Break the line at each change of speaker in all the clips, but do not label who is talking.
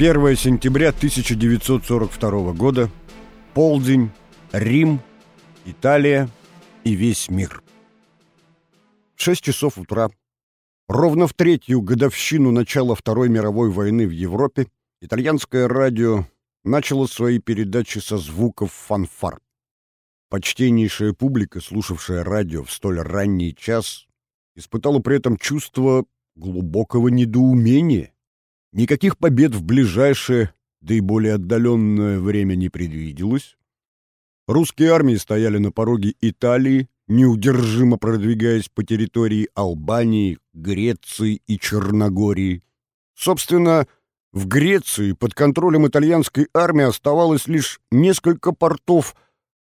1 сентября 1942 года. Полдень. Рим. Италия и весь мир. Шесть часов утра. Ровно в третью годовщину начала Второй мировой войны в Европе итальянское радио начало свои передачи со звуков фанфар. Почтеннейшая публика, слушавшая радио в столь ранний час, испытала при этом чувство глубокого недоумения. Никаких побед в ближайшее, да и более отдаленное время не предвиделось. Русские армии стояли на пороге Италии, неудержимо продвигаясь по территории Албании, Греции и Черногории. Собственно, в Греции под контролем итальянской армии оставалось лишь несколько портов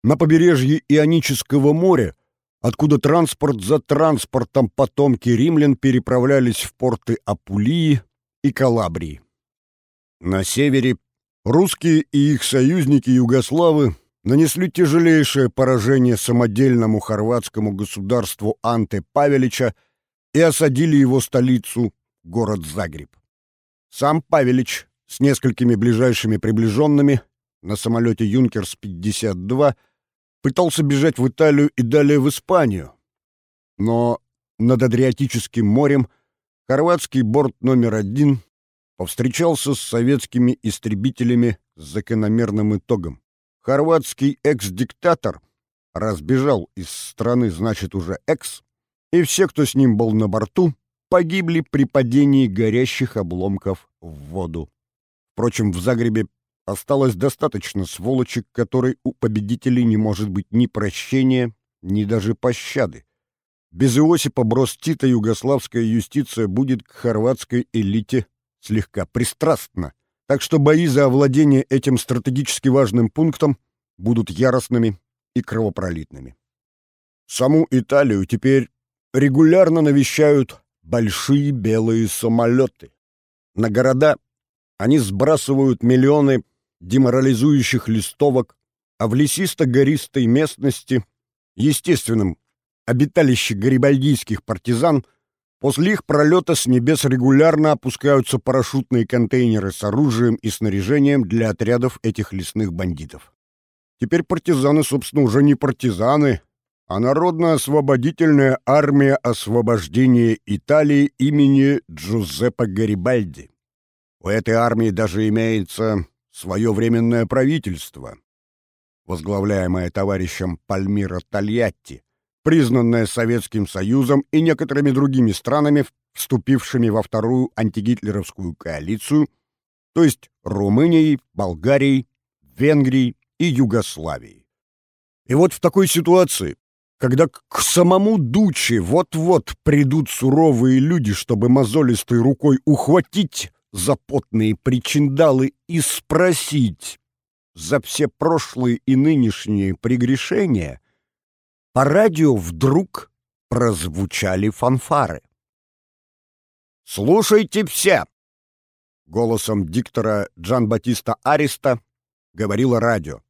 на побережье Ионического моря, откуда транспорт за транспортом потомки римлян переправлялись в порты Апулии и Калабрии. На севере русские и их союзники Югославы нанесли тяжелейшее поражение самодельному хорватскому государству Анте Павелича и осадили его столицу, город Загреб. Сам Павелич с несколькими ближайшими приближенными на самолете «Юнкерс-52» пытался бежать в Италию и далее в Испанию. Но над Адриатическим морем хорватский борт номер один повстречался с советскими истребителями с закономерным итогом. Хорватский экс-диктатор разбежал из страны, значит, уже экс, и все, кто с ним был на борту, погибли при падении горящих обломков в воду. Впрочем, в Загребе осталось достаточно сволочек, которой у победителей не может быть ни прощения, ни даже пощады. Без Иосипа Брос Тита югославская юстиция будет к хорватской элите слегка пристрастна, так что бои за овладение этим стратегически важным пунктом будут яростными и кровопролитными. Саму Италию теперь регулярно навещают большие белые самолеты. На города они сбрасывают миллионы деморализующих листовок, а в лесисто-гористой местности, естественном обиталище гарибальдийских партизан, после их пролета с небес регулярно опускаются парашютные контейнеры с оружием и снаряжением для отрядов этих лесных бандитов. Теперь партизаны, собственно, уже не партизаны, а Народно-освободительная армия освобождения Италии имени Джузеппе Гарибальди. У этой армии даже имеется свое временное правительство, возглавляемое товарищем Пальмиро Тольятти, признанное Советским Союзом и некоторыми другими странами, вступившими во вторую антигитлеровскую коалицию, то есть Румынией, Болгарией, Венгрией и Югославией. И вот в такой ситуации когда к самому Дуче вот-вот придут суровые люди, чтобы мозолистой рукой ухватить запотные причиндалы и спросить за все прошлые и нынешние прегрешения, по радио вдруг прозвучали фанфары. «Слушайте все!» Голосом диктора Джан Батиста Ариста говорило радио.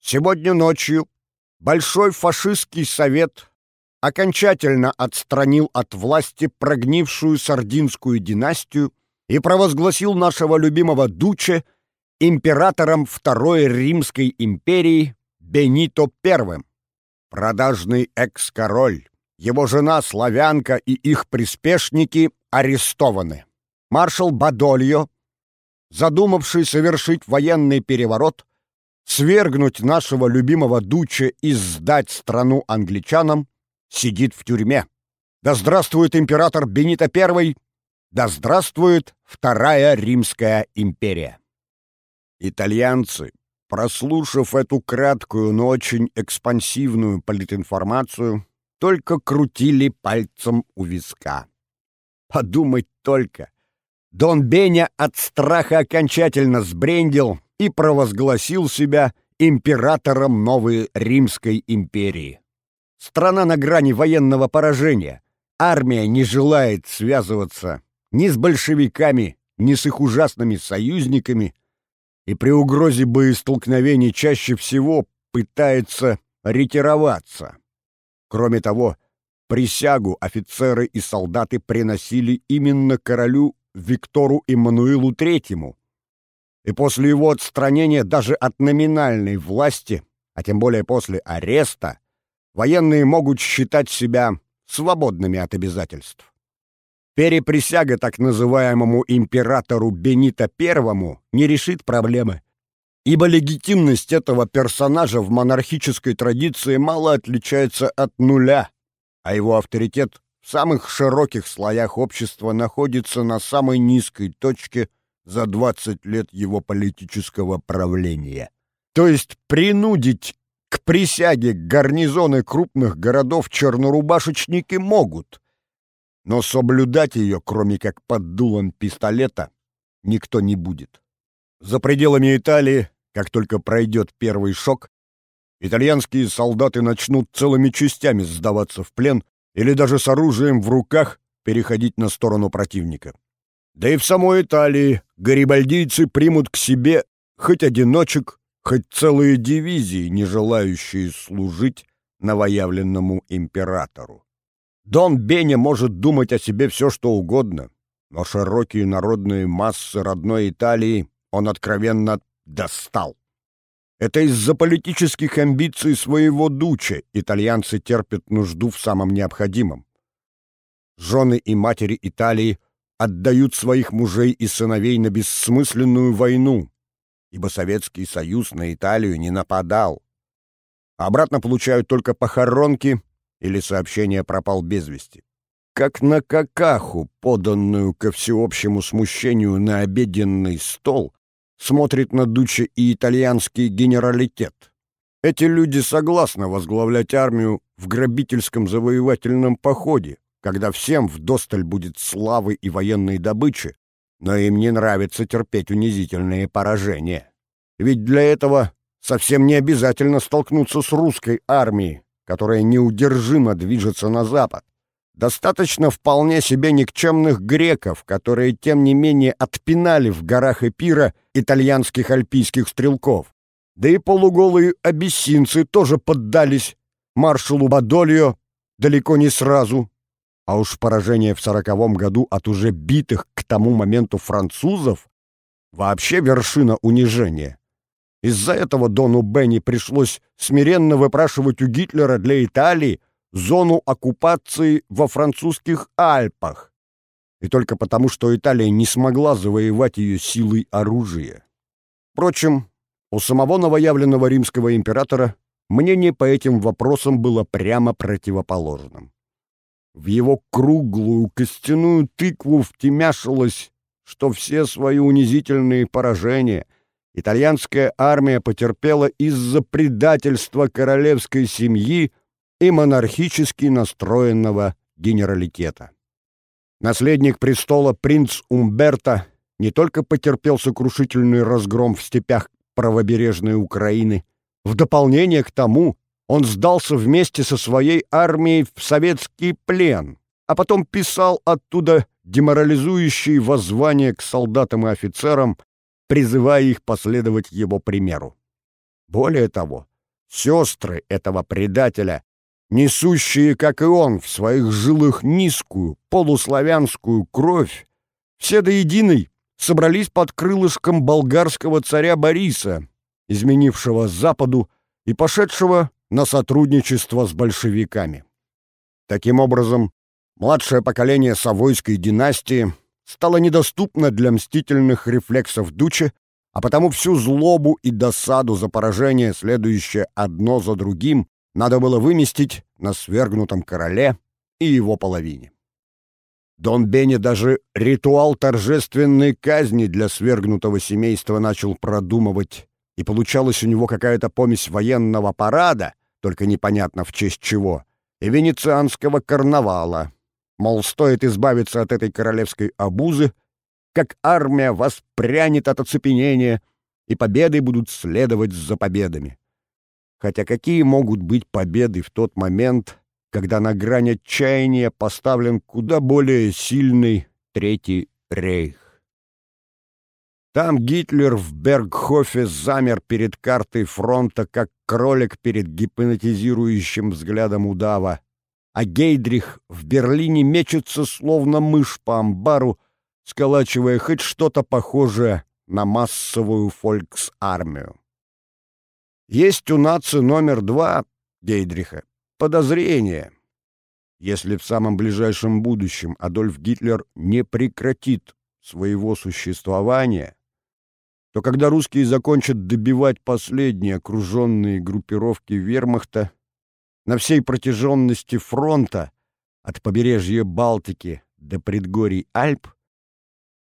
«Сегодня ночью Большой фашистский совет окончательно отстранил от власти прогнившую сардинскую династию и провозгласил нашего любимого Дуче императором Второй Римской империи Бенито I. Продажный экс-король, его жена славянка и их приспешники арестованы. Маршал Бадольо, задумавший совершить военный переворот, свергнуть нашего любимого Дуча и сдать страну англичанам, сидит в тюрьме. Да здравствует император Бенито I! Да здравствует Вторая Римская империя! Итальянцы, прослушав эту краткую, но очень экспансивную политинформацию, только крутили пальцем у виска. Подумать только! Дон Беня от страха окончательно сбрендил и провозгласил себя императором новой Римской империи. Страна на грани военного поражения. Армия не желает связываться ни с большевиками, ни с их ужасными союзниками, и при угрозе боестолкновений чаще всего пытается ретироваться. Кроме того, присягу офицеры и солдаты приносили именно королю Виктору Эммануилу III, и после его отстранения даже от номинальной власти, а тем более после ареста, военные могут считать себя свободными от обязательств. Переприсяга так называемому императору Бенито I не решит проблемы, ибо легитимность этого персонажа в монархической традиции мало отличается от нуля, а его авторитет в самых широких слоях общества находится на самой низкой точке за 20 лет его политического правления. То есть принудить к присяге гарнизоны крупных городов чернорубашечники могут, но соблюдать ее, кроме как под дулом пистолета, никто не будет. За пределами Италии, как только пройдет первый шок, итальянские солдаты начнут целыми частями сдаваться в плен или даже с оружием в руках переходить на сторону противника. Да и в самой Италии гарибальдийцы примут к себе хоть одиночек, хоть целые дивизии, не желающие служить новоявленному императору. Дон Беня может думать о себе все, что угодно, но широкие народные массы родной Италии он откровенно достал. Это из-за политических амбиций своего дуча итальянцы терпят нужду в самом необходимом. Жены и матери Италии отдают своих мужей и сыновей на бессмысленную войну, ибо Советский Союз на Италию не нападал. Обратно получают только похоронки или сообщение пропал без вести. Как на какаху, поданную ко всеобщему смущению на обеденный стол, смотрит на Дуче и итальянский генералитет. Эти люди согласны возглавлять армию в грабительском завоевательном походе, когда всем вдосталь будет славы и военной добычи, но им не нравится терпеть унизительные поражения. Ведь для этого совсем не обязательно столкнуться с русской армией, которая неудержимо движется на запад. Достаточно вполне себе никчемных греков, которые, тем не менее, отпинали в горах Эпира итальянских альпийских стрелков. Да и полуголые абиссинцы тоже поддались маршалу Бадолио далеко не сразу. А уж поражение в сороковом году от уже битых к тому моменту французов вообще вершина унижения. Из-за этого Дону Бенни пришлось смиренно выпрашивать у Гитлера для Италии зону оккупации во французских Альпах, и только потому, что Италия не смогла завоевать ее силой оружия. Впрочем, у самого новоявленного римского императора мнение по этим вопросам было прямо противоположным. В его круглую костяную тыкву втемяшилось, что все свои унизительные поражения итальянская армия потерпела из-за предательства королевской семьи и монархически настроенного генералитета. Наследник престола принц Умберто не только потерпел сокрушительный разгром в степях правобережной Украины, в дополнение к тому он сдался вместе со своей армией в советский плен, а потом писал оттуда деморализующие воззвания к солдатам и офицерам, призывая их последовать его примеру. Более того, сестры этого предателя несущие, как и он, в своих жилах низкую, полуславянскую кровь, все до единой собрались под крылышком болгарского царя Бориса, изменившего Западу и пошедшего на сотрудничество с большевиками. Таким образом, младшее поколение Савойской династии стало недоступно для мстительных рефлексов Дуче, а потому всю злобу и досаду за поражение, следующее одно за другим, надо было выместить на свергнутом короле и его половине. Дон Бенни даже ритуал торжественной казни для свергнутого семейства начал продумывать, и получалась у него какая-то помесь военного парада, только непонятно в честь чего, и венецианского карнавала. Мол, стоит избавиться от этой королевской обузы, как армия воспрянет от оцепенения, и победы будут следовать за победами. Хотя какие могут быть победы в тот момент, когда на грани отчаяния поставлен куда более сильный Третий рейх? Там Гитлер в Бергхофе замер перед картой фронта, как кролик перед гипнотизирующим взглядом удава, а Гейдрих в Берлине мечется, словно мышь по амбару, сколачивая хоть что-то похожее на массовую фольксармию. Есть у нации номер два Гейдриха подозрение. Если в самом ближайшем будущем Адольф Гитлер не прекратит своего существования, то когда русские закончат добивать последние окруженные группировки вермахта, на всей протяженности фронта от побережья Балтики до предгорий Альп,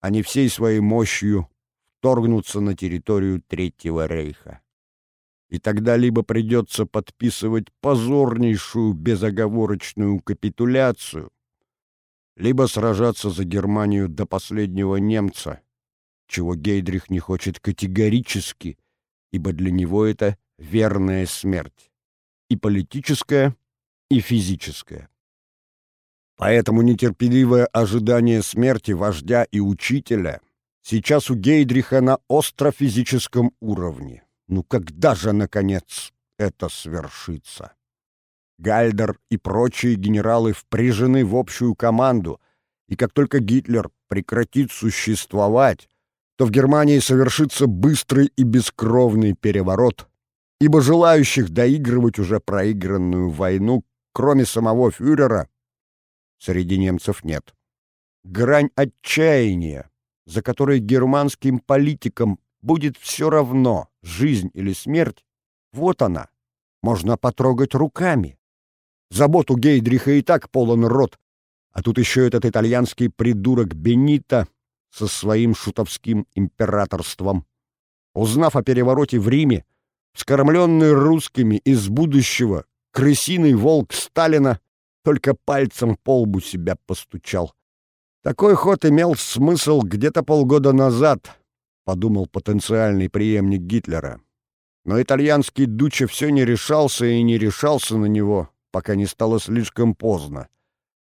они всей своей мощью вторгнутся на территорию Третьего Рейха. И тогда либо придется подписывать позорнейшую безоговорочную капитуляцию, либо сражаться за Германию до последнего немца, чего Гейдрих не хочет категорически, ибо для него это верная смерть, и политическая, и физическая. Поэтому нетерпеливое ожидание смерти вождя и учителя сейчас у Гейдриха на острофизическом уровне. Ну когда же, наконец, это свершится? Гальдер и прочие генералы впряжены в общую команду, и как только Гитлер прекратит существовать, то в Германии совершится быстрый и бескровный переворот, ибо желающих доигрывать уже проигранную войну, кроме самого фюрера, среди немцев нет. Грань отчаяния, за которой германским политикам будет все равно, жизнь или смерть, вот она, можно потрогать руками. Заботу Гейдриха и так полон рот, а тут еще этот итальянский придурок Бенито со своим шутовским императорством. Узнав о перевороте в Риме, вскормленный русскими из будущего крысиный волк Сталина только пальцем по лбу себя постучал. Такой ход имел смысл где-то полгода назад, подумал потенциальный преемник Гитлера. Но итальянский Дуче все не решался и не решался на него, пока не стало слишком поздно.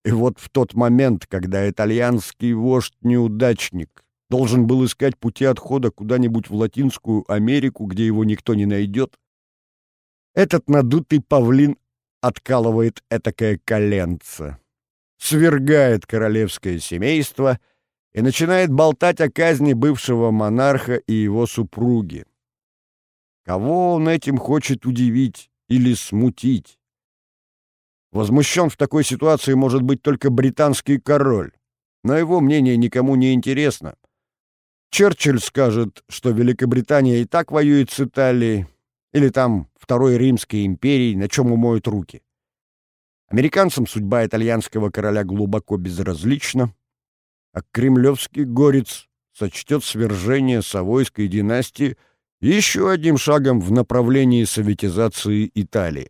И вот в тот момент, когда итальянский вождь-неудачник должен был искать пути отхода куда-нибудь в Латинскую Америку, где его никто не найдет, этот надутый павлин откалывает этакое коленце, свергает королевское семейство и начинает болтать о казни бывшего монарха и его супруги. Кого он этим хочет удивить или смутить? Возмущен в такой ситуации может быть только британский король, но его мнение никому не интересно. Черчилль скажет, что Великобритания и так воюет с Италией, или там Второй Римской империи, на чем умоют руки. Американцам судьба итальянского короля глубоко безразлична, а кремлевский горец сочтет свержение Савойской династии еще одним шагом в направлении советизации Италии.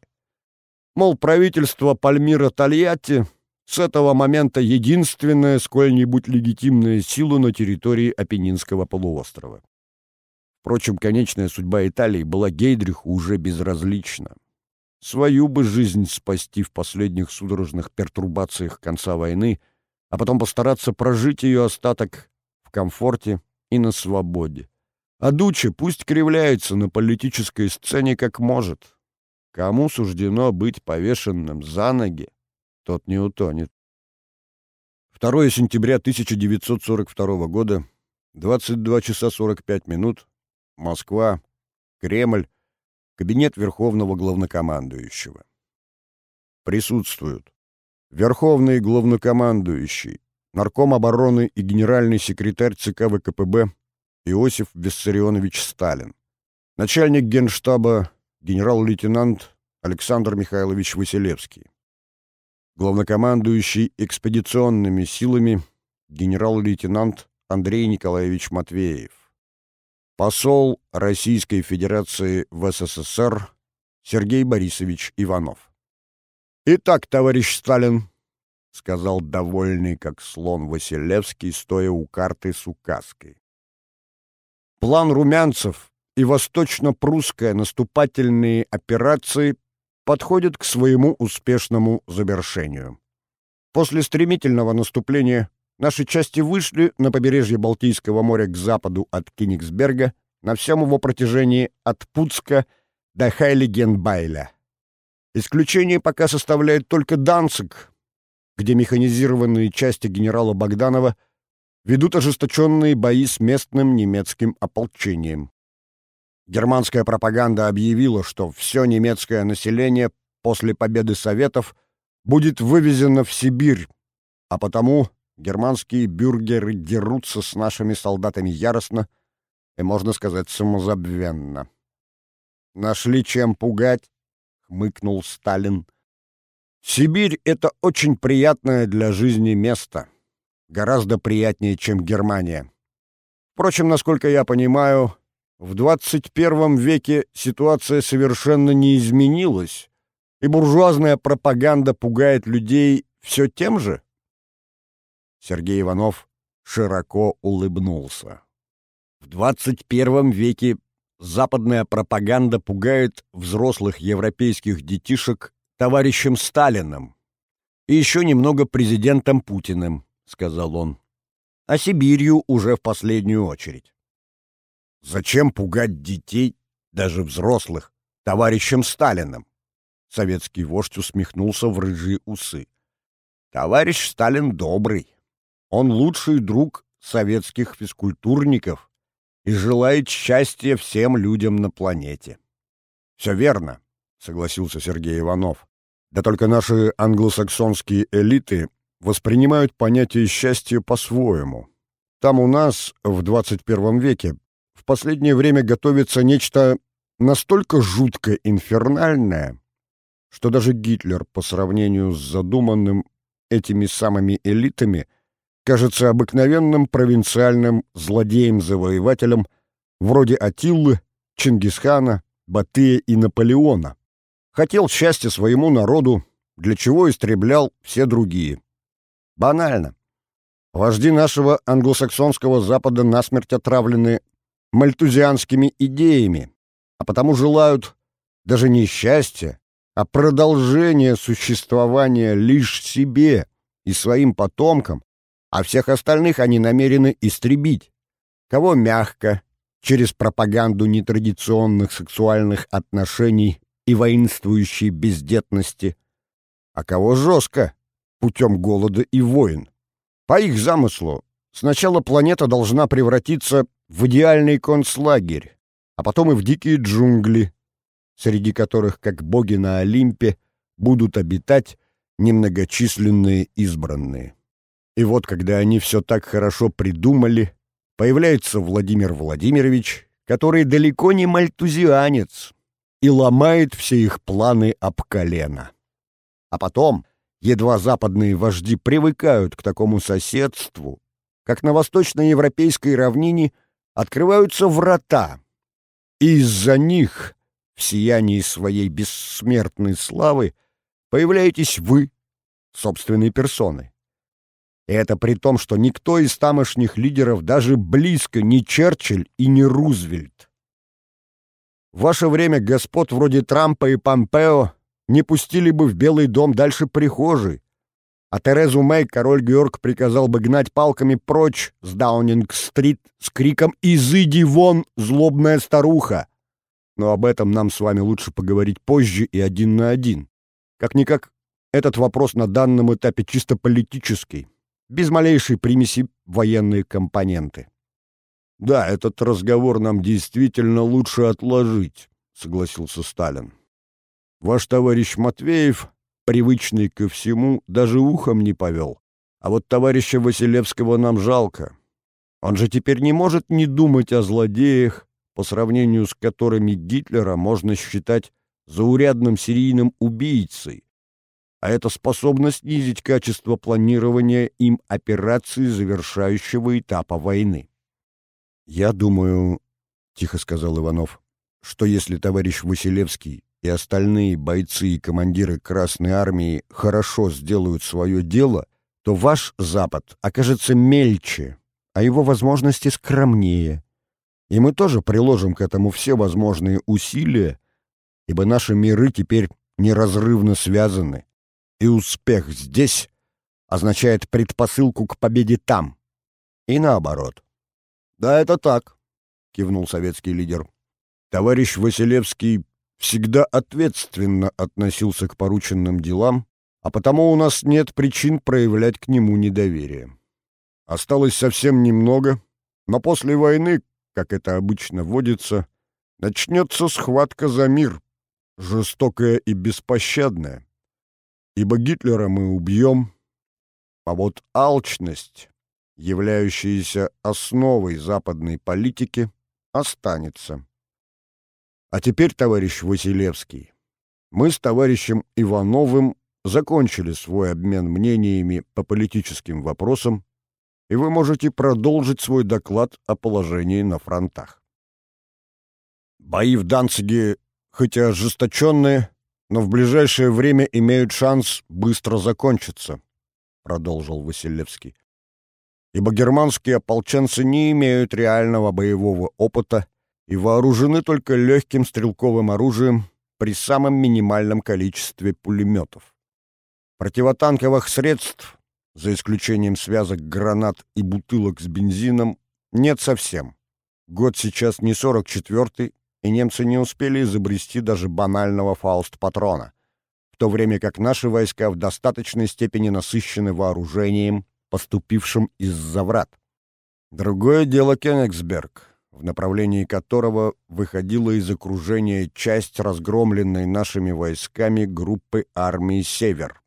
Мол, правительство Пальмира Тольятти с этого момента единственная сколь-нибудь легитимная сила на территории Апеннинского полуострова. Впрочем, конечная судьба Италии была Гейдриху уже безразлична. Свою бы жизнь спасти в последних судорожных пертурбациях конца войны, а потом постараться прожить ее остаток в комфорте и на свободе. А Дуче пусть кривляется на политической сцене как может. Кому суждено быть повешенным за ноги, тот не утонет. 2 сентября 1942 года, 22 часа 45 минут, Москва, Кремль, кабинет Верховного Главнокомандующего. Присутствуют Верховный Главнокомандующий, Нарком обороны и генеральный секретарь ЦК ВКПБ Иосиф Виссарионович Сталин, начальник генштаба генерал-лейтенант Александр Михайлович Василевский, главнокомандующий экспедиционными силами генерал-лейтенант Андрей Николаевич Матвеев, посол Российской Федерации в СССР Сергей Борисович Иванов. «Итак, товарищ Сталин», — сказал довольный, как слон Василевский, стоя у карты с указкой. «План румянцев и восточно-прусская наступательные операции подходят к своему успешному завершению. После стремительного наступления Наши части вышли на побережье Балтийского моря к западу от Кенигсберга на всем его протяжении от Пуцка до Хайлигенбайля. Исключение пока составляет только Данцик, где механизированные части генерала Богданова ведут ожесточенные бои с местным немецким ополчением. Германская пропаганда объявила, что все немецкое население после победы Советов будет вывезено в Сибирь, а потому германские бюргеры дерутся с нашими солдатами яростно и, можно сказать, самозабвенно. «Нашли чем пугать?» — хмыкнул Сталин. «Сибирь — это очень приятное для жизни место, гораздо приятнее, чем Германия. Впрочем, насколько я понимаю, в 21 веке ситуация совершенно не изменилась, и буржуазная пропаганда пугает людей все тем же? Сергей Иванов широко улыбнулся. В 21 веке западная пропаганда пугает взрослых европейских детишек товарищем Сталиным и еще немного президентом Путиным, сказал он, а Сибирью уже в последнюю очередь. Зачем пугать детей, даже взрослых, товарищем Сталиным? Советский вождь усмехнулся в рыжие усы. Товарищ Сталин добрый. Он лучший друг советских физкультурников и желает счастья всем людям на планете. Все верно, согласился Сергей Иванов. Да только наши англосаксонские элиты воспринимают понятие счастья по-своему. Там у нас в 21 веке в последнее время готовится нечто настолько жутко инфернальное, что даже Гитлер по сравнению с задуманным этими самыми элитами кажется обыкновенным провинциальным злодеем-завоевателем вроде Атиллы, Чингисхана, Батыя и Наполеона. Хотел счастья своему народу, для чего истреблял все другие. Банально. Вожди нашего англосаксонского Запада насмерть отравлены мальтузианскими идеями, а потому желают даже не счастья, а продолжение существования лишь себе и своим потомкам, а всех остальных они намерены истребить. Кого мягко, через пропаганду нетрадиционных сексуальных отношений и воинствующей бездетности, а кого жестко, путем голода и войн. По их замыслу, сначала планета должна превратиться в идеальный концлагерь, а потом и в дикие джунгли, среди которых, как боги на Олимпе, будут обитать немногочисленные избранные. И вот, когда они все так хорошо придумали, появляется Владимир Владимирович, который далеко не мальтузианец, и ломает все их планы об колено. А потом, едва западные вожди привыкают к такому соседству, как на восточноевропейской равнине открываются врата, и из-за них в сиянии своей бессмертной славы появляетесь вы, собственной персоны. И это при том, что никто из тамошних лидеров даже близко не Черчилль и не Рузвельт. В ваше время господ вроде Трампа и Помпео не пустили бы в Белый дом дальше прихожей, а Терезу Мэй король Георг приказал бы гнать палками прочь с Даунинг-стрит с криком «Изыди вон, злобная старуха!» но об этом нам с вами лучше поговорить позже и один на один. Как-никак, этот вопрос на данном этапе чисто политический, без малейшей примеси военные компоненты. «Да, этот разговор нам действительно лучше отложить», — согласился Сталин. «Ваш товарищ Матвеев, привычный ко всему, даже ухом не повел. А вот товарища Василевского нам жалко. Он же теперь не может не думать о злодеях, по сравнению с которыми Гитлера можно считать заурядным серийным убийцей, а это способно снизить качество планирования им операции завершающего этапа войны. «Я думаю, — тихо сказал Иванов, — что если товарищ Василевский и остальные бойцы и командиры Красной Армии хорошо сделают свое дело, то ваш Запад окажется мельче, а его возможности скромнее, и мы тоже приложим к этому все возможные усилия, ибо наши миры теперь неразрывно связаны, и успех здесь означает предпосылку к победе там. И наоборот. «Да, это так», — кивнул советский лидер. «Товарищ Василевский всегда ответственно относился к порученным делам, а потому у нас нет причин проявлять к нему недоверие. Осталось совсем немного, но после войны, как это обычно водится, начнется схватка за мир, жестокая и беспощадная. Ибо Гитлера мы убьем, а вот алчность, являющаяся основой западной политики, останется. А теперь, товарищ Василевский, мы с товарищем Ивановым закончили свой обмен мнениями по политическим вопросам, и вы можете продолжить свой доклад о положении на фронтах. Бои в Данциге, хоть и ожесточенные, но в ближайшее время имеют шанс быстро закончиться, продолжил Василевский. Ибо германские ополченцы не имеют реального боевого опыта и вооружены только легким стрелковым оружием при самом минимальном количестве пулеметов. Противотанковых средств, за исключением связок гранат и бутылок с бензином, нет совсем. Год сейчас не 44-й, и немцы не успели изобрести даже банального фауст-патрона, в то время как наши войска в достаточной степени насыщены вооружением, поступившим из-за врат. Другое дело Кенигсберг, в направлении которого выходила из окружения часть разгромленной нашими войсками группы армии «Север».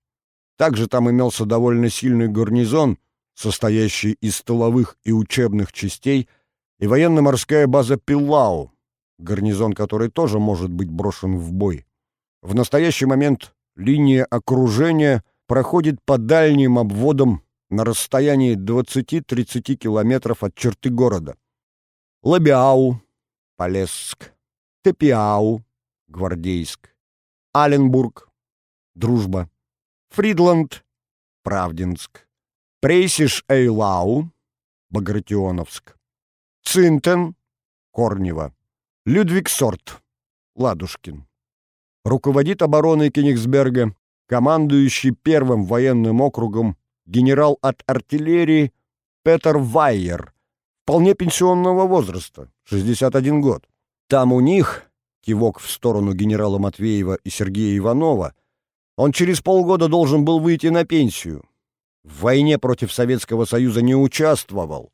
Также там имелся довольно сильный гарнизон, состоящий из столовых и учебных частей, и военно-морская база Пиллау, гарнизон которой тоже может быть брошен в бой. В настоящий момент линия окружения проходит по дальним обводам на расстоянии 20-30 километров от черты города. Лабиау, Полесск, Тапиау, Гвардейск, Алленбург, Дружба, Фридланд, Правдинск, Прейсиш-Эйлау, Багратионовск, Цинтен, Корнево, Людвигсорт, Ладушкин. Руководит обороной Кенигсберга командующий первым военным округом генерал от артиллерии Петер Вайер, вполне пенсионного возраста, 61 год. Там у них, кивок в сторону генерала Матвеева и Сергея Иванова, он через полгода должен был выйти на пенсию. В войне против Советского Союза не участвовал.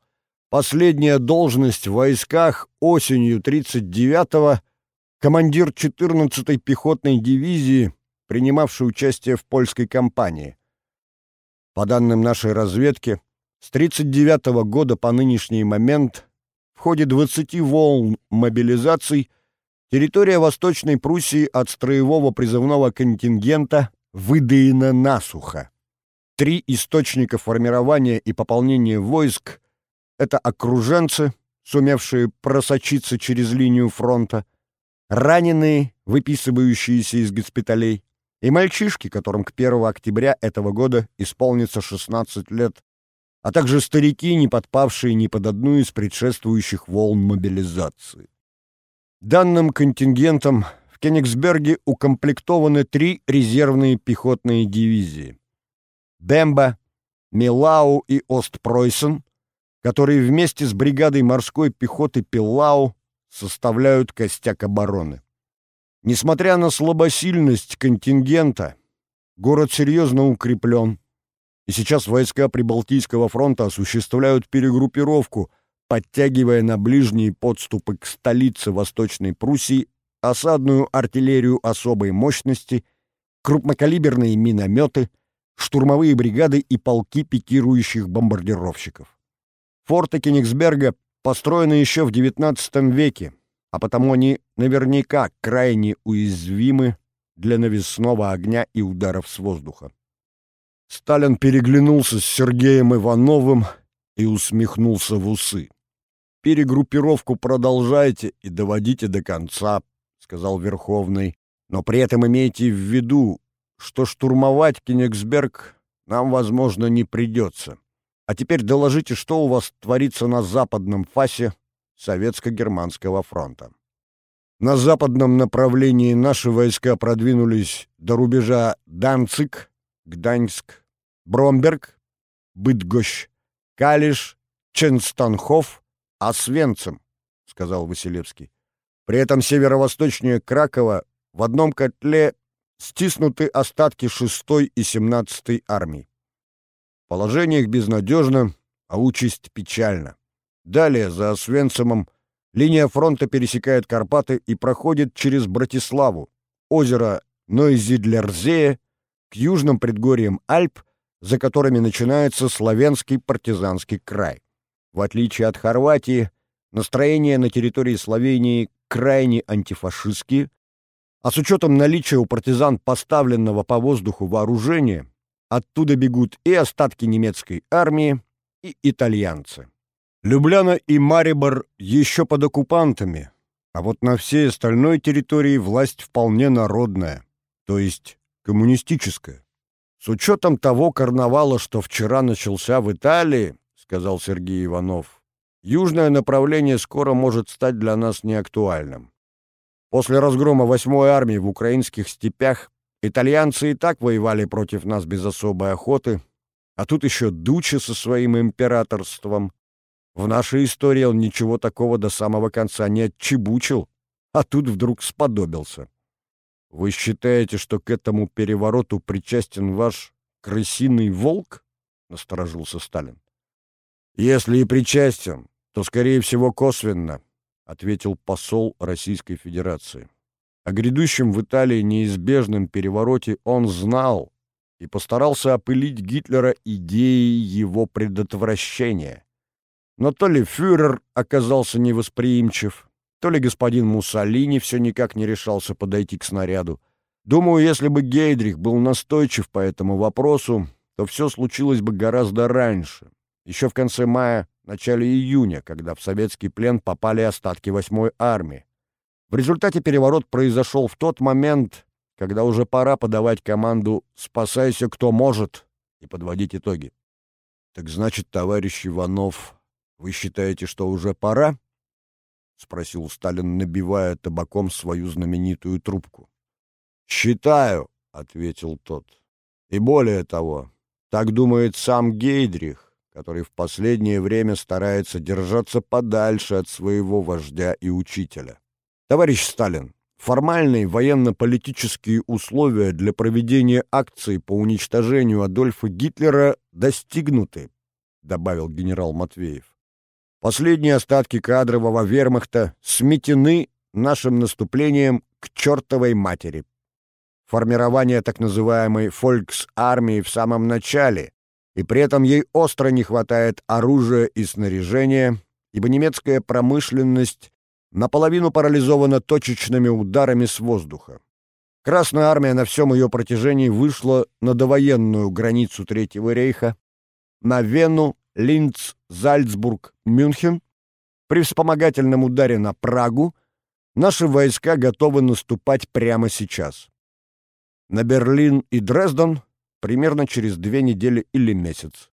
Последняя должность в войсках осенью 39-го командир 14-й пехотной дивизии, принимавший участие в польской кампании. По данным нашей разведки, с 39 -го года по нынешний момент в ходе 20 волн мобилизаций территория Восточной Пруссии от строевого призывного контингента выдаена насухо. Три источника формирования и пополнения войск — это окруженцы, сумевшие просочиться через линию фронта, раненые, выписывающиеся из госпиталей, и мальчишки, которым к 1 октября этого года исполнится 16 лет, а также старики, не подпавшие ни под одну из предшествующих волн мобилизации. Данным контингентом в Кенигсберге укомплектованы три резервные пехотные дивизии. Бемба, Милау и Остпройсен, которые вместе с бригадой морской пехоты Пиллау составляют костяк обороны. Несмотря на слабосильность контингента, город серьезно укреплен, и сейчас войска Прибалтийского фронта осуществляют перегруппировку, подтягивая на ближние подступы к столице Восточной Пруссии осадную артиллерию особой мощности, крупнокалиберные минометы, штурмовые бригады и полки пикирующих бомбардировщиков. Форты Кенигсберга построены еще в XIX веке, а потому они наверняка крайне уязвимы для навесного огня и ударов с воздуха. Сталин переглянулся с Сергеем Ивановым и усмехнулся в усы. «Перегруппировку продолжайте и доводите до конца», — сказал Верховный. «Но при этом имейте в виду, что штурмовать Кенигсберг нам, возможно, не придется. А теперь доложите, что у вас творится на западном фасе Советско-Германского фронта». На западном направлении наши войска продвинулись до рубежа Данцик, Гданьск, Бромберг, Бытгощ, Калиш, Ченстанхоф, Освенцим, — сказал Василевский. При этом северо-восточнее Кракова в одном котле стиснуты остатки 6 и 17 армий. Положение их безнадежно, а участь печальна. Далее, за Освенцимом, линия фронта пересекает Карпаты и проходит через Братиславу, озеро Нойзидлерзее, к южным предгорьям Альп, за которыми начинается славянский партизанский край. В отличие от Хорватии, настроения на территории Словении крайне антифашистские, а с учетом наличия у партизан поставленного по воздуху вооружения, оттуда бегут и остатки немецкой армии, и итальянцы. Любляна и Марибор еще под оккупантами, а вот на всей остальной территории власть вполне народная, то есть коммунистическая. С учетом того карнавала, что вчера начался в Италии, сказал Сергей Иванов, южное направление скоро может стать для нас неактуальным. После разгрома 8-й армии в украинских степях итальянцы и так воевали против нас без особой охоты, а тут еще Дучи со своим императорством. В нашей истории он ничего такого до самого конца не отчебучил, а тут вдруг сподобился. Вы считаете, что к этому перевороту причастен ваш крысиный волк? Насторожился Сталин. Если и причастен, то, скорее всего, косвенно, ответил посол Российской Федерации. О грядущем в Италии неизбежном перевороте он знал и постарался опылить Гитлера идеей его предотвращения. Но то ли фюрер оказался невосприимчив, то ли господин Муссолини все никак не решался подойти к снаряду. Думаю, если бы Гейдрих был настойчив по этому вопросу, то все случилось бы гораздо раньше. Еще в конце мая, начале июня, когда в советский плен попали остатки 8-й армии. В результате переворот произошел в тот момент, когда уже пора подавать команду «Спасайся, кто может» и подводить итоги. Так значит, товарищ Иванов, вы считаете, что уже пора? — спросил Сталин, набивая табаком свою знаменитую трубку. «Считаю», — ответил тот. «И более того, так думает сам Гейдрих, который в последнее время старается держаться подальше от своего вождя и учителя. Товарищ Сталин, формальные военно-политические условия для проведения акции по уничтожению Адольфа Гитлера достигнуты», — добавил генерал Матвеев. Последние остатки кадрового вермахта сметены нашим наступлением к чертовой матери. Формирование так называемой «фолькс-армии» в самом начале, и при этом ей остро не хватает оружия и снаряжения, ибо немецкая промышленность наполовину парализована точечными ударами с воздуха. Красная армия на всем ее протяжении вышла на довоенную границу Третьего рейха, на Вену Линц, Зальцбург, Мюнхен, при вспомогательном ударе на Прагу наши войска готовы наступать прямо сейчас. На Берлин и Дрезден примерно через две недели или месяц.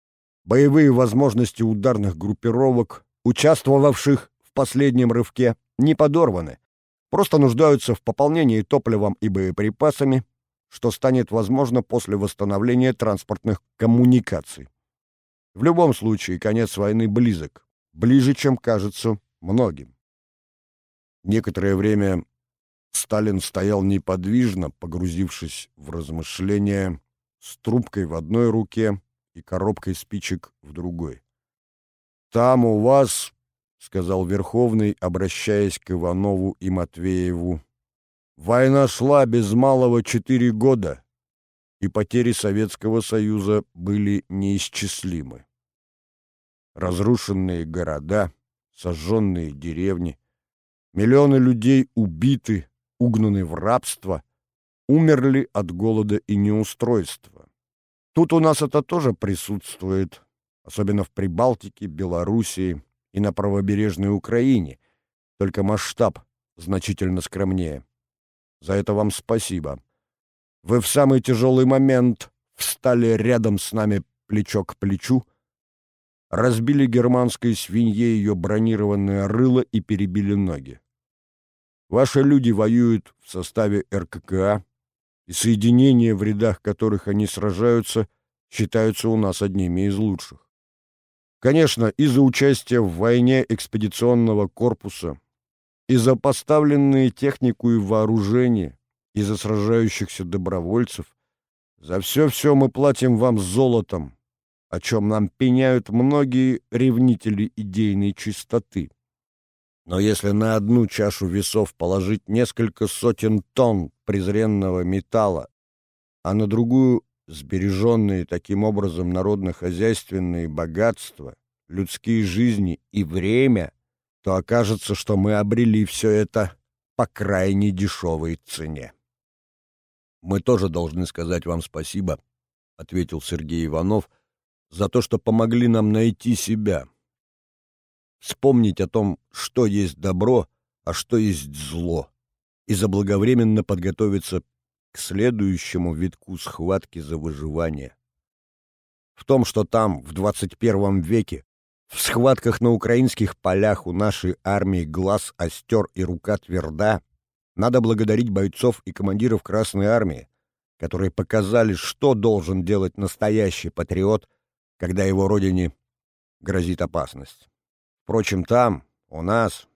Боевые возможности ударных группировок, участвовавших в последнем рывке, не подорваны, просто нуждаются в пополнении топливом и боеприпасами, что станет возможно после восстановления транспортных коммуникаций. В любом случае, конец войны близок. Ближе, чем кажется многим. Некоторое время Сталин стоял неподвижно, погрузившись в размышления с трубкой в одной руке и коробкой спичек в другой. «Там у вас, — сказал Верховный, обращаясь к Иванову и Матвееву, — война шла без малого четыре года, и потери Советского Союза были неисчислимы разрушенные города, сожженные деревни. Миллионы людей убиты, угнаны в рабство, умерли от голода и неустройства. Тут у нас это тоже присутствует, особенно в Прибалтике, Белоруссии и на правобережной Украине, только масштаб значительно скромнее. За это вам спасибо. Вы в самый тяжелый момент встали рядом с нами плечо к плечу, разбили германской свинье ее бронированное рыло и перебили ноги. Ваши люди воюют в составе РККА, и соединения, в рядах которых они сражаются, считаются у нас одними из лучших. Конечно, из-за участия в войне экспедиционного корпуса, из-за поставленные технику и вооружение, из-за сражающихся добровольцев, за все-все мы платим вам золотом, о чем нам пеняют многие ревнители идейной чистоты. Но если на одну чашу весов положить несколько сотен тонн презренного металла, а на другую сбереженные таким образом народно-хозяйственные богатства, людские жизни и время, то окажется, что мы обрели все это по крайне дешевой цене. «Мы тоже должны сказать вам спасибо», — ответил Сергей Иванов, «за то, что помогли нам найти себя, вспомнить о том, что есть добро, а что есть зло, и заблаговременно подготовиться к следующему витку схватки за выживание. В том, что там, в 21 веке, в схватках на украинских полях у нашей армии глаз остер и рука тверда, надо благодарить бойцов и командиров Красной армии, которые показали, что должен делать настоящий патриот, когда его родине грозит опасность. Впрочем, там, у нас,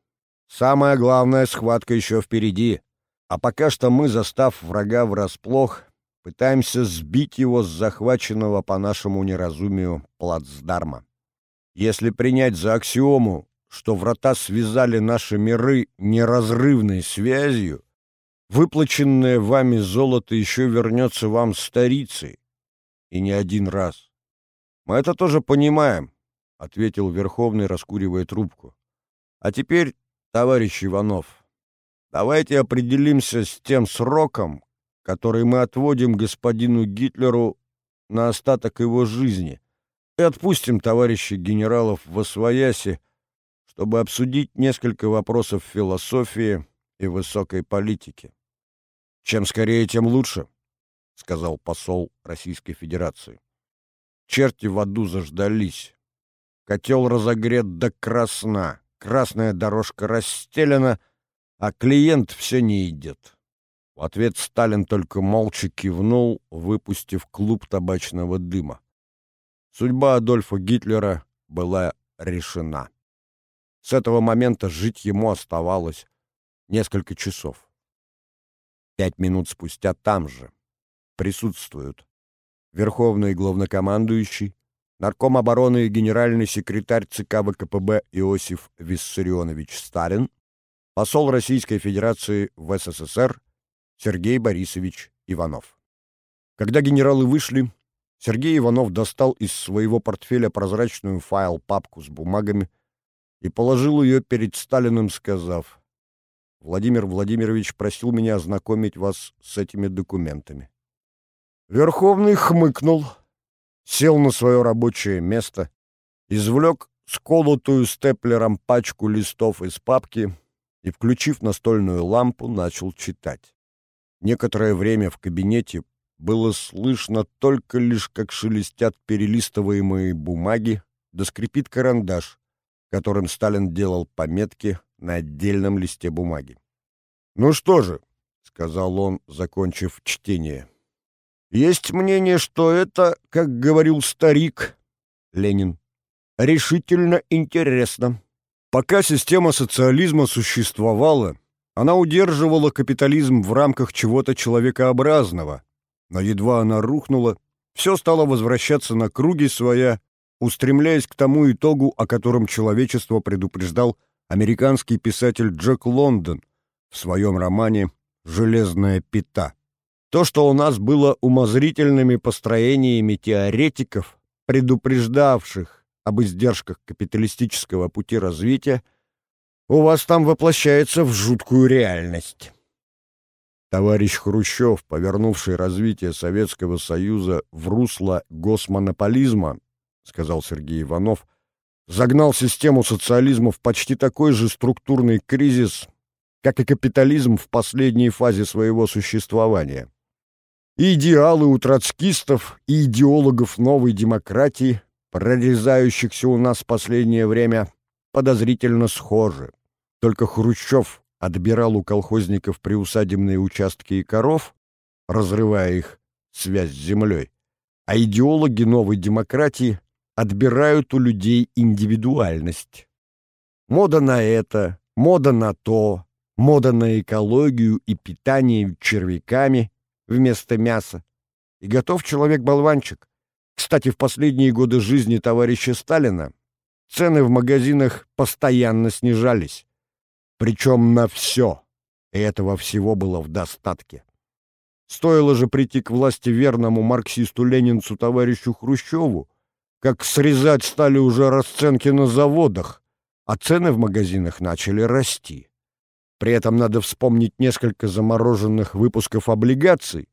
самая главная схватка еще впереди. А пока что мы, застав врага врасплох, пытаемся сбить его с захваченного по нашему неразумию плацдарма. Если принять за аксиому, что врата связали наши миры неразрывной связью, выплаченное вами золото еще вернется вам старицей, и не один раз. Мы это тоже понимаем, — ответил Верховный, раскуривая трубку. А теперь, товарищ Иванов, давайте определимся с тем сроком, который мы отводим господину Гитлеру на остаток его жизни — и отпустим товарищей генералов в Освояси, чтобы обсудить несколько вопросов философии и высокой политики. «Чем скорее, тем лучше», — сказал посол Российской Федерации. «Черти в аду заждались. Котел разогрет до красна, красная дорожка расстелена, а клиент все не идет». В ответ Сталин только молча кивнул, выпустив клуб табачного дыма. Судьба Адольфа Гитлера была решена. С этого момента жить ему оставалось несколько часов. Пять минут спустя там же присутствуют Верховный главнокомандующий, нарком обороны и генеральный секретарь ЦК ВКПБ Иосиф Виссарионович Сталин, посол Российской Федерации в СССР Сергей Борисович Иванов. Когда генералы вышли, Сергей Иванов достал из своего портфеля прозрачную файл-папку с бумагами и положил ее перед Сталиным, сказав, «Владимир Владимирович просил меня ознакомить вас с этими документами». Верховный хмыкнул, сел на свое рабочее место, извлек сколотую степлером пачку листов из папки и, включив настольную лампу, начал читать. Некоторое время в кабинете было слышно только лишь, как шелестят перелистываемые бумаги, да скрипит карандаш, которым Сталин делал пометки на отдельном листе бумаги. «Ну что же», — сказал он, закончив чтение, — «есть мнение, что это, как говорил старик Ленин, решительно интересно. Пока система социализма существовала, она удерживала капитализм в рамках чего-то человекообразного, но едва она рухнула, все стало возвращаться на круги своя, устремляясь к тому итогу, о котором человечество предупреждал американский писатель Джек Лондон в своем романе «Железная пята». То, что у нас было умозрительными построениями теоретиков, предупреждавших об издержках капиталистического пути развития, у вас там воплощается в жуткую реальность. Товарищ Хрущев, повернувший развитие Советского Союза в русло госмонополизма, сказал Сергей Иванов, загнал систему социализма в почти такой же структурный кризис, как и капитализм в последней фазе своего существования. Идеалы у троцкистов и идеологов новой демократии, прорезающихся у нас в последнее время, подозрительно схожи. Только Хрущев отбирал у колхозников приусадебные участки и коров, разрывая их связь с землей, а идеологи новой демократии отбирают у людей индивидуальность. Мода на это, мода на то, мода на экологию и питание червяками вместо мяса. И готов человек-болванчик. Кстати, в последние годы жизни товарища Сталина цены в магазинах постоянно снижались. Причем на все. И этого всего было в достатке. Стоило же прийти к власти верному марксисту-ленинцу товарищу Хрущеву, как срезать стали уже расценки на заводах, а цены в магазинах начали расти. При этом надо вспомнить несколько замороженных выпусков облигаций,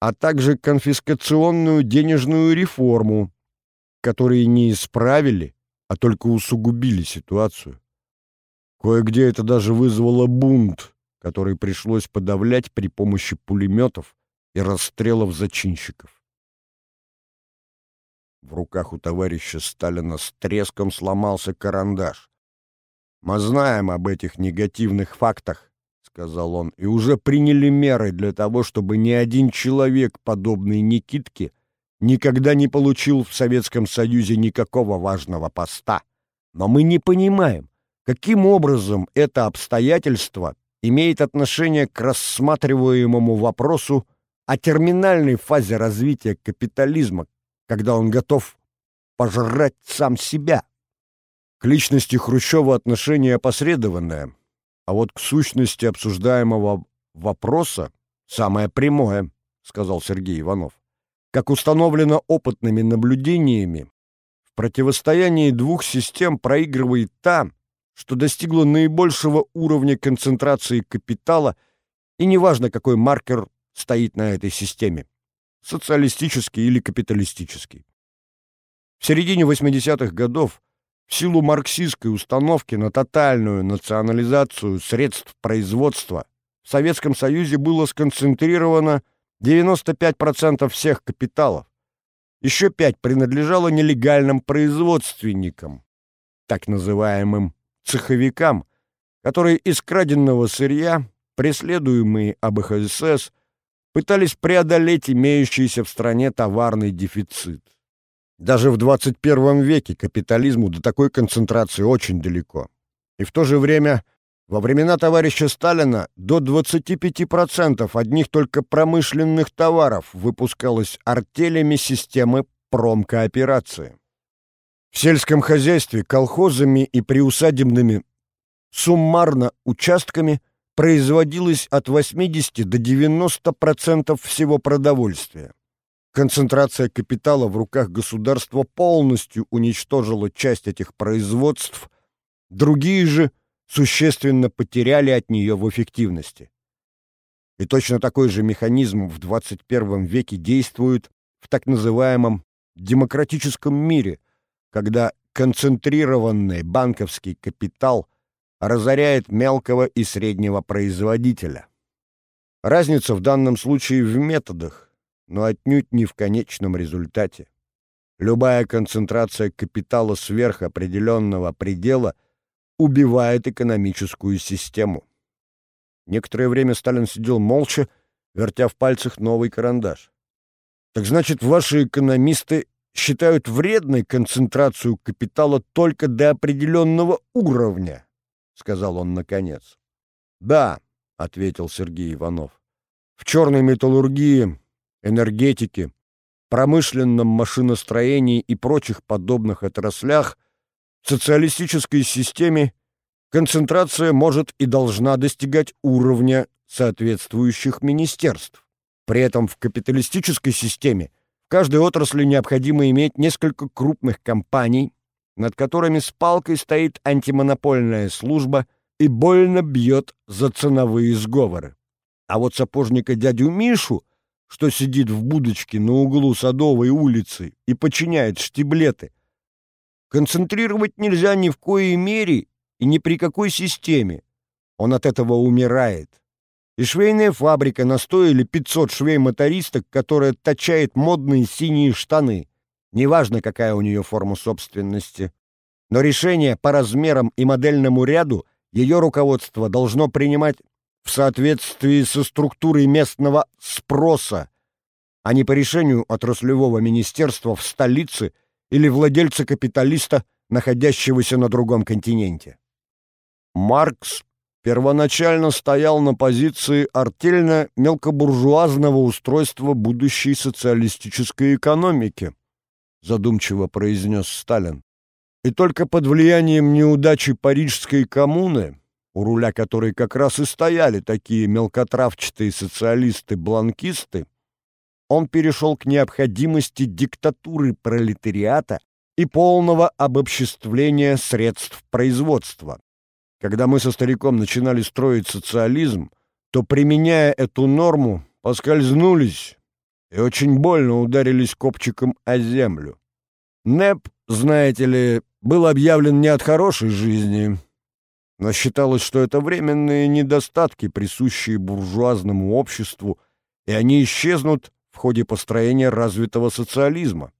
а также конфискационную денежную реформу, которые не исправили, а только усугубили ситуацию. Кое-где это даже вызвало бунт, который пришлось подавлять при помощи пулеметов и расстрелов зачинщиков. В руках у товарища Сталина с треском сломался карандаш. «Мы знаем об этих негативных фактах», — сказал он, — «и уже приняли меры для того, чтобы ни один человек, подобный Никитке, никогда не получил в Советском Союзе никакого важного поста. Но мы не понимаем, каким образом это обстоятельство имеет отношение к рассматриваемому вопросу о терминальной фазе развития капитализма, когда он готов пожрать сам себя. К личности Хрущева отношение опосредованное, а вот к сущности обсуждаемого вопроса самое прямое, сказал Сергей Иванов. Как установлено опытными наблюдениями, в противостоянии двух систем проигрывает та, что достигла наибольшего уровня концентрации капитала, и неважно, какой маркер стоит на этой системе – социалистический или капиталистический. В середине 80-х годов в силу марксистской установки на тотальную национализацию средств производства в Советском Союзе было сконцентрировано 95% всех капиталов. Еще 5 принадлежало нелегальным производственникам, так называемым цеховикам, которые из краденного сырья, преследуемые АБХСС, пытались преодолеть имеющийся в стране товарный дефицит. Даже в 21 веке капитализму до такой концентрации очень далеко. И в то же время, во времена товарища Сталина, до 25% одних только промышленных товаров выпускалось артелями системы промкооперации. В сельском хозяйстве колхозами и приусадебными суммарно участками производилось от 80 до 90% всего продовольствия. Концентрация капитала в руках государства полностью уничтожила часть этих производств, другие же существенно потеряли от нее в эффективности. И точно такой же механизм в 21 веке действует в так называемом демократическом мире, когда концентрированный банковский капитал разоряет мелкого и среднего производителя. Разница в данном случае в методах, но отнюдь не в конечном результате. Любая концентрация капитала сверх определенного предела убивает экономическую систему. Некоторое время Сталин сидел молча, вертя в пальцах новый карандаш. «Так значит, ваши экономисты считают вредной концентрацию капитала только до определенного уровня», — сказал он наконец. «Да», — ответил Сергей Иванов. «В черной металлургии энергетике, промышленном машиностроении и прочих подобных отраслях в социалистической системе концентрация может и должна достигать уровня соответствующих министерств. При этом в капиталистической системе в каждой отрасли необходимо иметь несколько крупных компаний, над которыми с палкой стоит антимонопольная служба и больно бьет за ценовые сговоры. А вот сапожника дядю Мишу – что сидит в будочке на углу Садовой улицы и подчиняет штиблеты. Концентрировать нельзя ни в коей мере и ни при какой системе. Он от этого умирает. И швейная фабрика настоили 500 швей-мотористок, которая точает модные синие штаны. Неважно, какая у нее форма собственности. Но решение по размерам и модельному ряду ее руководство должно принимать в соответствии со структурой местного спроса, а не по решению отраслевого министерства в столице или владельца-капиталиста, находящегося на другом континенте. Маркс первоначально стоял на позиции артельно-мелкобуржуазного устройства будущей социалистической экономики, задумчиво произнес Сталин. И только под влиянием неудачи Парижской коммуны, у руля которой как раз и стояли такие мелкотравчатые социалисты-бланкисты, он перешел к необходимости диктатуры пролетариата и полного обобществления средств производства. Когда мы со стариком начинали строить социализм, то, применяя эту норму, поскользнулись и очень больно ударились копчиком о землю. НЭП, знаете ли, был объявлен не от хорошей жизни, но считалось, что это временные недостатки, присущие буржуазному обществу, и они исчезнут в ходе построения развитого социализма.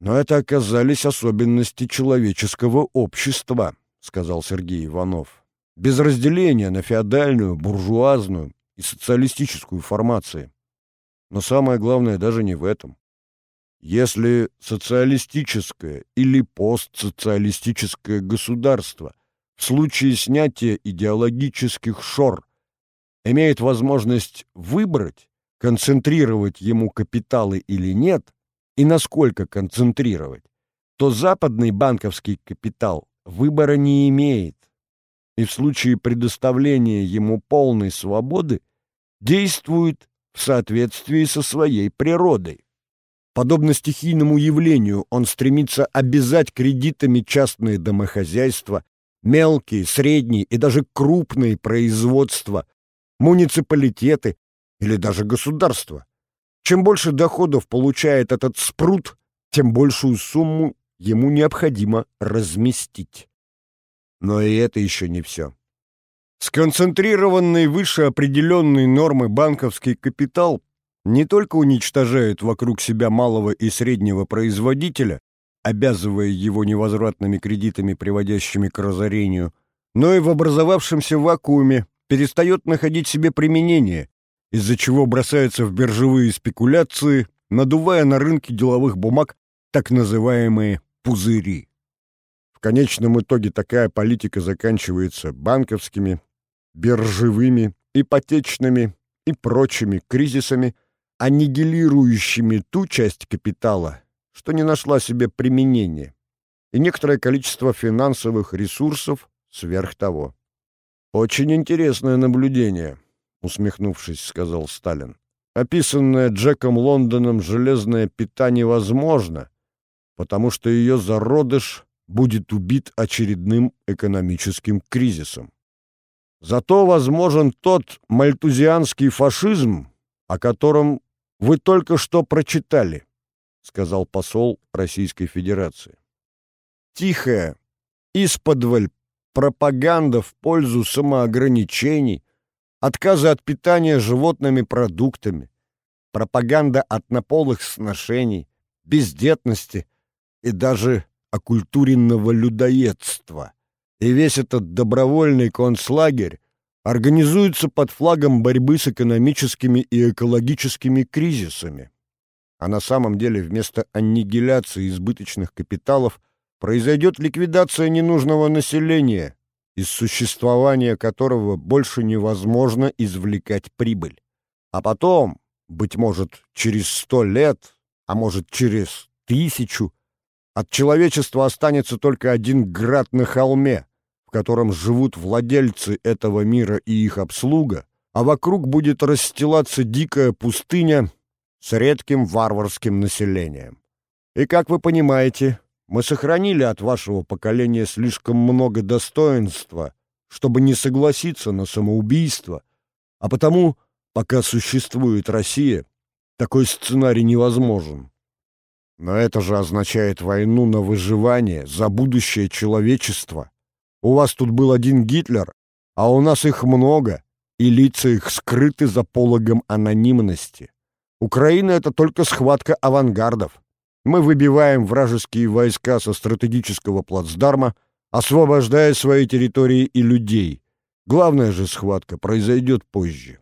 Но это оказались особенности человеческого общества, сказал Сергей Иванов. Без разделения на феодальную, буржуазную и социалистическую формации. Но самое главное даже не в этом. Если социалистическое или постсоциалистическое государство в случае снятия идеологических шор имеет возможность выбрать, концентрировать ему капиталы или нет, и насколько концентрировать, то западный банковский капитал выбора не имеет, и в случае предоставления ему полной свободы действует в соответствии со своей природой. Подобно стихийному явлению, он стремится обязать кредитами частные домохозяйства, мелкие, средние и даже крупные производства, муниципалитеты или даже государства. Чем больше доходов получает этот спрут, тем большую сумму ему необходимо разместить. Но и это еще не все. Сконцентрированный выше определенной нормы банковский капитал не только уничтожает вокруг себя малого и среднего производителя, обязывая его невозвратными кредитами, приводящими к разорению, но и в образовавшемся вакууме перестает находить себе применение, из-за чего бросается в биржевые спекуляции, надувая на рынке деловых бумаг так называемые пузыри. В конечном итоге такая политика заканчивается банковскими, биржевыми, ипотечными и прочими кризисами, аннигилирующими ту часть капитала, что не нашла себе применения, и некоторое количество финансовых ресурсов сверх того. Очень интересное наблюдение, усмехнувшись, сказал Сталин. Описанное Джеком Лондоном железная пята невозможно, потому что ее зародыш будет убит очередным экономическим кризисом. Зато возможен тот мальтузианский фашизм, о котором вы только что прочитали, сказал посол Российской Федерации. Тихая, исподволь пропаганда в пользу самоограничений, отказа от питания животными продуктами, пропаганда однополых сношений, бездетности и даже окультуренного людоедства. И весь этот добровольный концлагерь организуется под флагом борьбы с экономическими и экологическими кризисами. А на самом деле вместо аннигиляции избыточных капиталов произойдет ликвидация ненужного населения, из существования которого больше невозможно извлекать прибыль. А потом, быть может, через сто лет, а может, через тысячу, от человечества останется только один град на холме, в котором живут владельцы этого мира и их обслуга, а вокруг будет расстилаться дикая пустыня с редким варварским населением. И, как вы понимаете, мы сохранили от вашего поколения слишком много достоинства, чтобы не согласиться на самоубийство, а потому, пока существует Россия, такой сценарий невозможен. Но это же означает войну на выживание, за будущее человечества. У вас тут был один Гитлер, а у нас их много, и лица их скрыты за пологом анонимности. Украина — это только схватка авангардов. Мы выбиваем вражеские войска со стратегического плацдарма, освобождая свои территории и людей. Главная же схватка произойдет позже.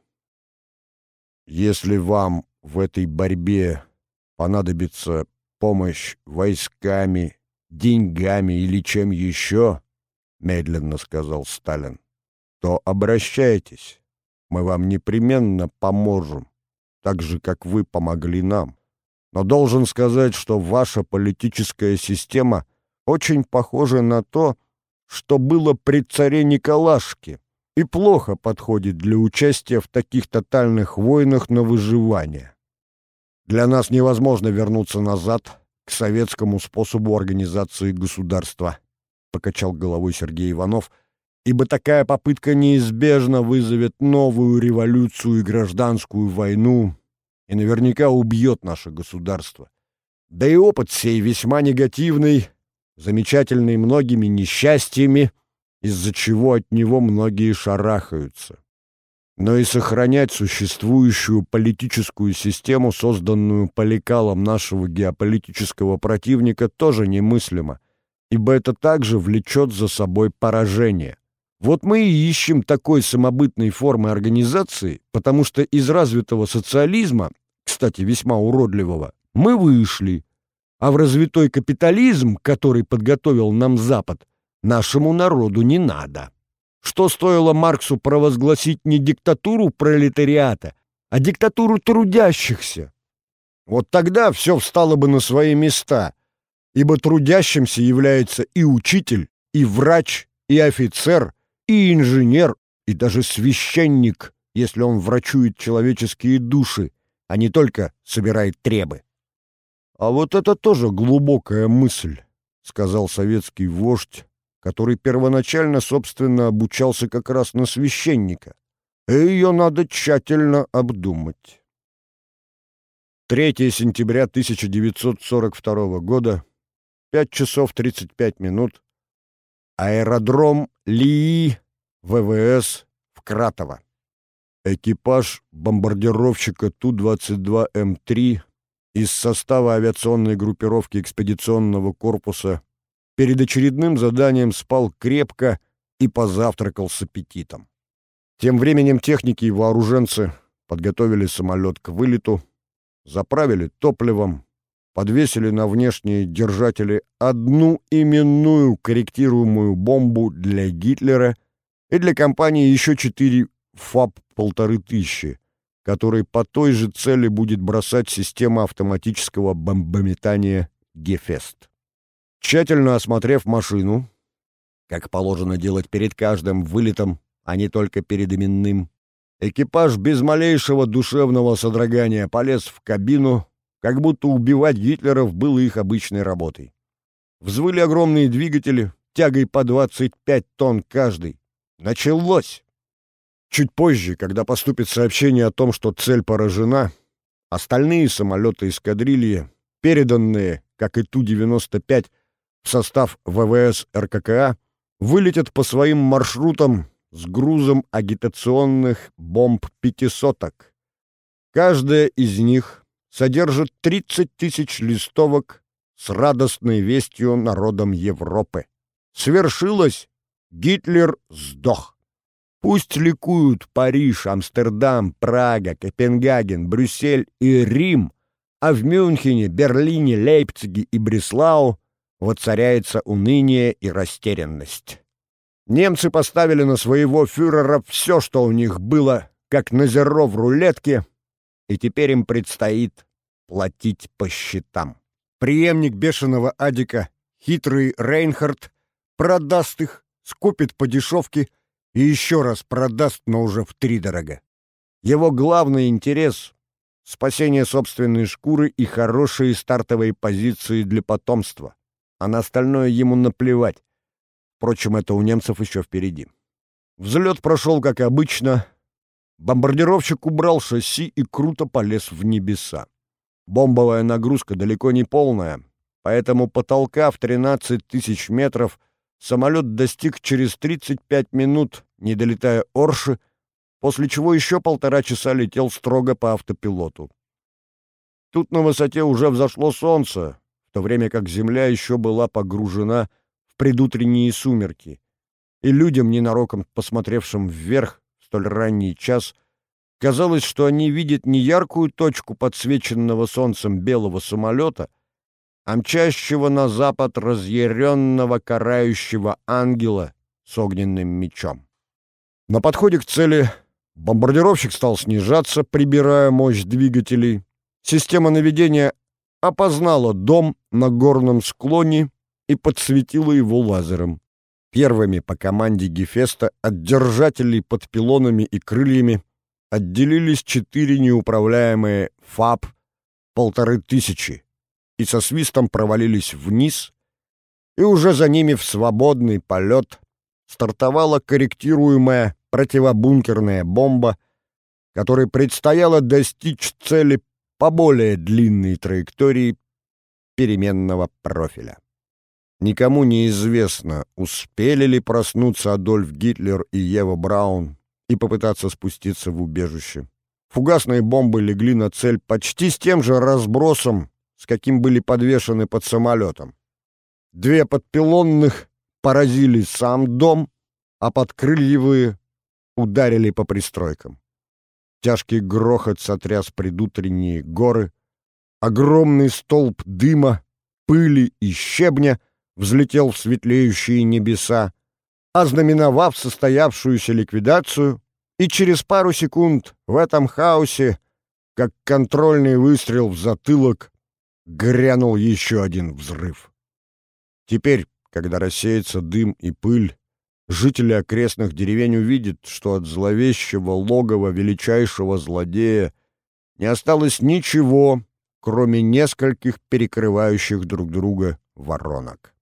Если вам в этой борьбе понадобится помощь войсками, деньгами или чем еще, — медленно сказал Сталин, — то обращайтесь. Мы вам непременно поможем, так же, как вы помогли нам. Но должен сказать, что ваша политическая система очень похожа на то, что было при царе Николашке, и плохо подходит для участия в таких тотальных войнах на выживание. Для нас невозможно вернуться назад к советскому способу организации государства, покачал головой Сергей Иванов, ибо такая попытка неизбежно вызовет новую революцию и гражданскую войну и наверняка убьет наше государство. Да и опыт сей весьма негативный, замечательный многими несчастьями, из-за чего от него многие шарахаются. Но и сохранять существующую политическую систему, созданную по лекалам нашего геополитического противника, тоже немыслимо, ибо это также влечет за собой поражение. Вот мы и ищем такой самобытной формы организации, потому что из развитого социализма, кстати, весьма уродливого, мы вышли, а в развитой капитализм, который подготовил нам Запад, нашему народу не надо. Что стоило Марксу провозгласить не диктатуру пролетариата, а диктатуру трудящихся? Вот тогда все встало бы на свои места, ибо трудящимся является и учитель, и врач, и офицер, и инженер, и даже священник, если он врачует человеческие души, а не только собирает требы. «А вот это тоже глубокая мысль», — сказал советский вождь, который первоначально, собственно, обучался как раз на священника. И ее надо тщательно обдумать. 3 сентября 1942 года, 5 часов 35 минут, аэродром Лии, ВВС, в Кратово. Экипаж бомбардировщика Ту-22М3 из состава авиационной группировки экспедиционного корпуса перед очередным заданием спал крепко и позавтракал с аппетитом. Тем временем техники и вооруженцы подготовили самолет к вылету, заправили топливом, подвесили на внешние держатели одну именную корректируемую бомбу для Гитлера и для компании еще четыре ФАП полторы тысячи, который по той же цели будет бросать система автоматического бомбометания «Гефест». Тщательно осмотрев машину, как положено делать перед каждым вылетом, а не только перед именным, экипаж без малейшего душевного содрогания полез в кабину, как будто убивать Гитлеров было их обычной работой. Взвыли огромные двигатели, тягой по 25 тонн каждый. Началось! Чуть позже, когда поступит сообщение о том, что цель поражена, остальные самолеты эскадрильи, переданные, как и Ту-95, в состав ВВС РККА, вылетят по своим маршрутам с грузом агитационных бомб пятисоток. Каждая из них содержит 30 тысяч листовок с радостной вестью народам Европы. Свершилось! Гитлер сдох! Пусть ликуют Париж, Амстердам, Прага, Копенгаген, Брюссель и Рим, а в Мюнхене, Берлине, Лейпциге и Бреслау воцаряется уныние и растерянность. Немцы поставили на своего фюрера все, что у них было, как на зеро в рулетке, и теперь им предстоит платить по счетам. Приемник бешеного Адика, хитрый Рейнхард, продаст их, скупит по дешевке — и еще раз продаст, но уже втридорога. Его главный интерес — спасение собственной шкуры и хорошие стартовые позиции для потомства, а на остальное ему наплевать. Впрочем, это у немцев еще впереди. Взлет прошел, как обычно. Бомбардировщик убрал шасси и круто полез в небеса. Бомбовая нагрузка далеко не полная, поэтому потолка в 13 тысяч метров — самолет достиг через 35 минут, не долетая Орши, после чего еще полтора часа летел строго по автопилоту. Тут на высоте уже взошло солнце, в то время как земля еще была погружена в предутренние сумерки, и людям, ненароком посмотревшим вверх столь ранний час, казалось, что они видят не яркую точку подсвеченного солнцем белого самолета — а мчащего на запад разъяренного карающего ангела с огненным мечом. На подходе к цели бомбардировщик стал снижаться, прибирая мощь двигателей. Система наведения опознала дом на горном склоне и подсветила его лазером. Первыми по команде Гефеста от держателей под пилонами и крыльями отделились четыре неуправляемые ФАП полторы тысячи и со свистом провалились вниз, и уже за ними в свободный полет стартовала корректируемая противобункерная бомба, которой предстояло достичь цели по более длинной траектории переменного профиля. Никому не известно, успели ли проснуться Адольф Гитлер и Ева Браун и попытаться спуститься в убежище. Фугасные бомбы легли на цель почти с тем же разбросом, с каким были подвешены под самолетом. Две подпилонных поразили сам дом, а подкрыльевые ударили по пристройкам. Тяжкий грохот сотряс предутренние горы, огромный столб дыма, пыли и щебня взлетел в светлеющие небеса, ознаменовав состоявшуюся ликвидацию, и через пару секунд в этом хаосе, как контрольный выстрел в затылок, грянул еще один взрыв. Теперь, когда рассеется дым и пыль, жители окрестных деревень увидят, что от зловещего логова величайшего злодея не осталось ничего, кроме нескольких перекрывающих друг друга воронок.